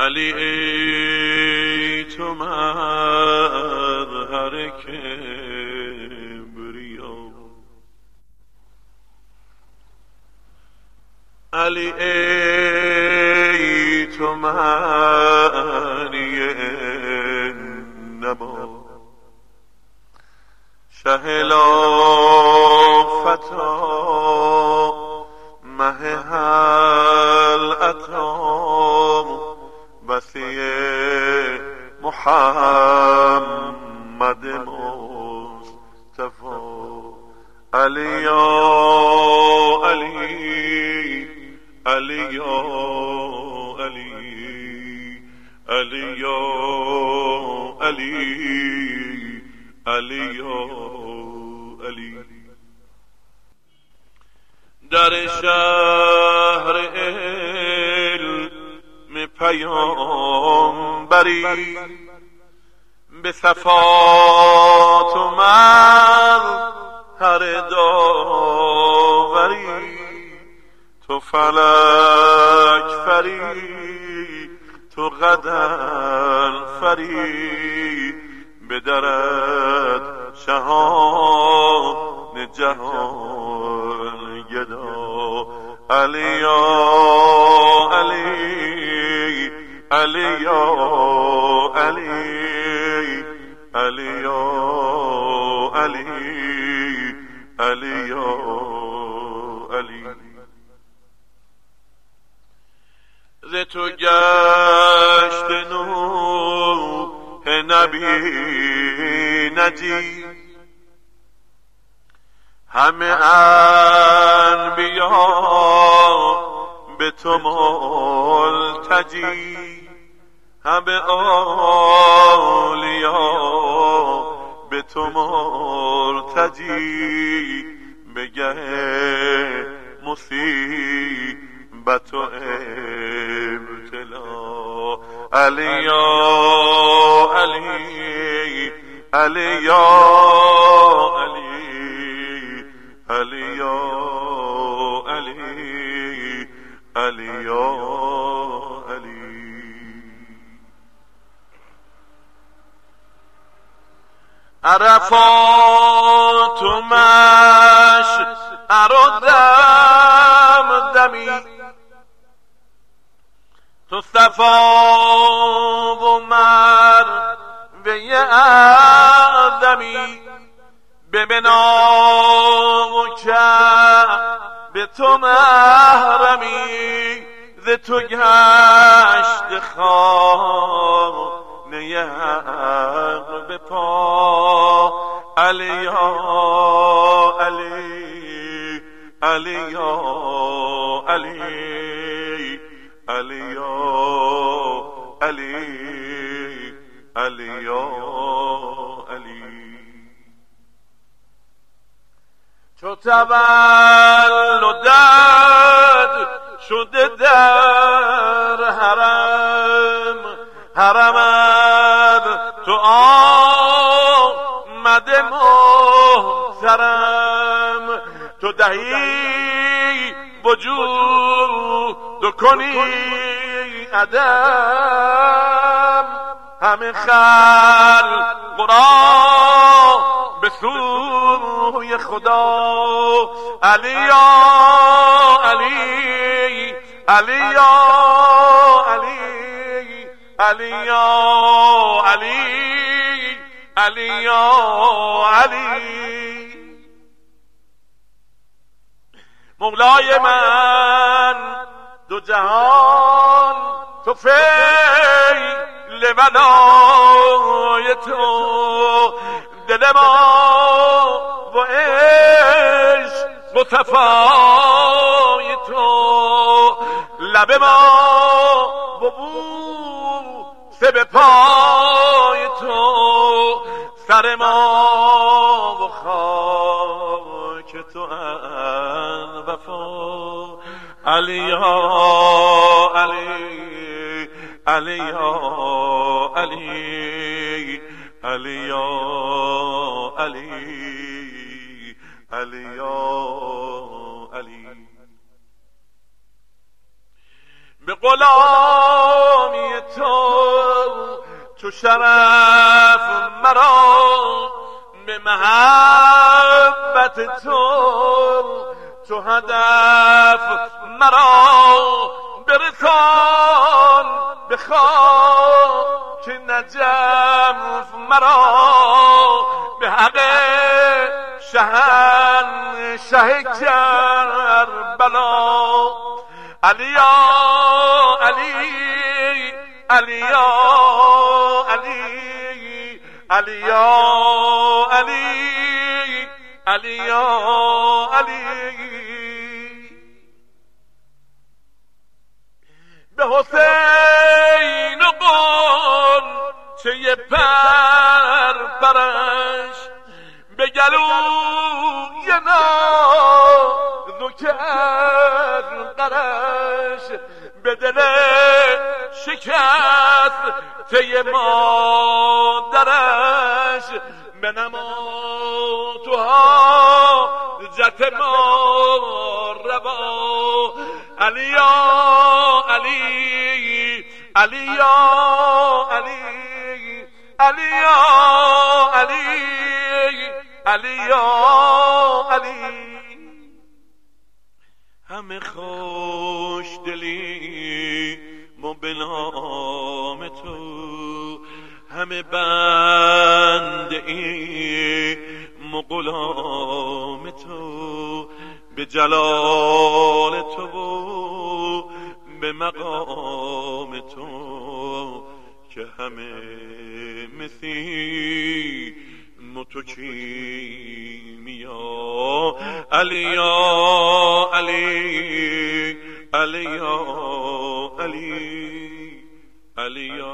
علی ای تو مظهر کبریا. علی ای تو معنی نما شهلا فتا مه هل محمد مصطفى علي يا علي علي يا علي علي يا علي علي يا علي در شهر علم به صفات و هر داوری. تو فلک فری تو قدر فری. به درد شهان جهان علی علی علی علی. ز تو گشت نوح نبی نجی. همه انبیا به تو ملتجی. همه آلیا به تو مرتجی بگه مصیبت و ابتلا. علی علی علی علی علی علی علی عرفات و مش دم دمی. تو صفا و مر به آدمی. به بنا و به تو محرمی. ز تو گشت خواه حق به پا. علی یا علی علی یا علی علی یا علی علی یا علی. چو تولدت شده در آمده محترم تو دهی وجود کنی عدم. همه خلق را به سوی خدا. علی علی علی علی علی علی. علی علی. مولای من دو جهان تو فیل ولای تو. دل ما و عشق متفای تو. لب ما سه به پای تو سر ما و خاک تو ان وفا. علی علی علی علی علی علی علی علی. به غلامی تو شرف مرا به محبت تو تو هدف مرا. برسان به که نجف مرا. به حق شهن شه کربلا. علیا علی علیا علی علیا علی علیا علی. به حسین و قل چه پر پرش به گلوی نازکر قرش. به دل شکست تی مادرش. نما تو جت ما روا. علیا علی علیا علی علیا علی علیا علی. همه خوش دلی به نام تو همه بند ای غلام تو به جلال تو و به مقام تو که همه مثی متوکیمیا علیا علی علیا علی علیا علی علیا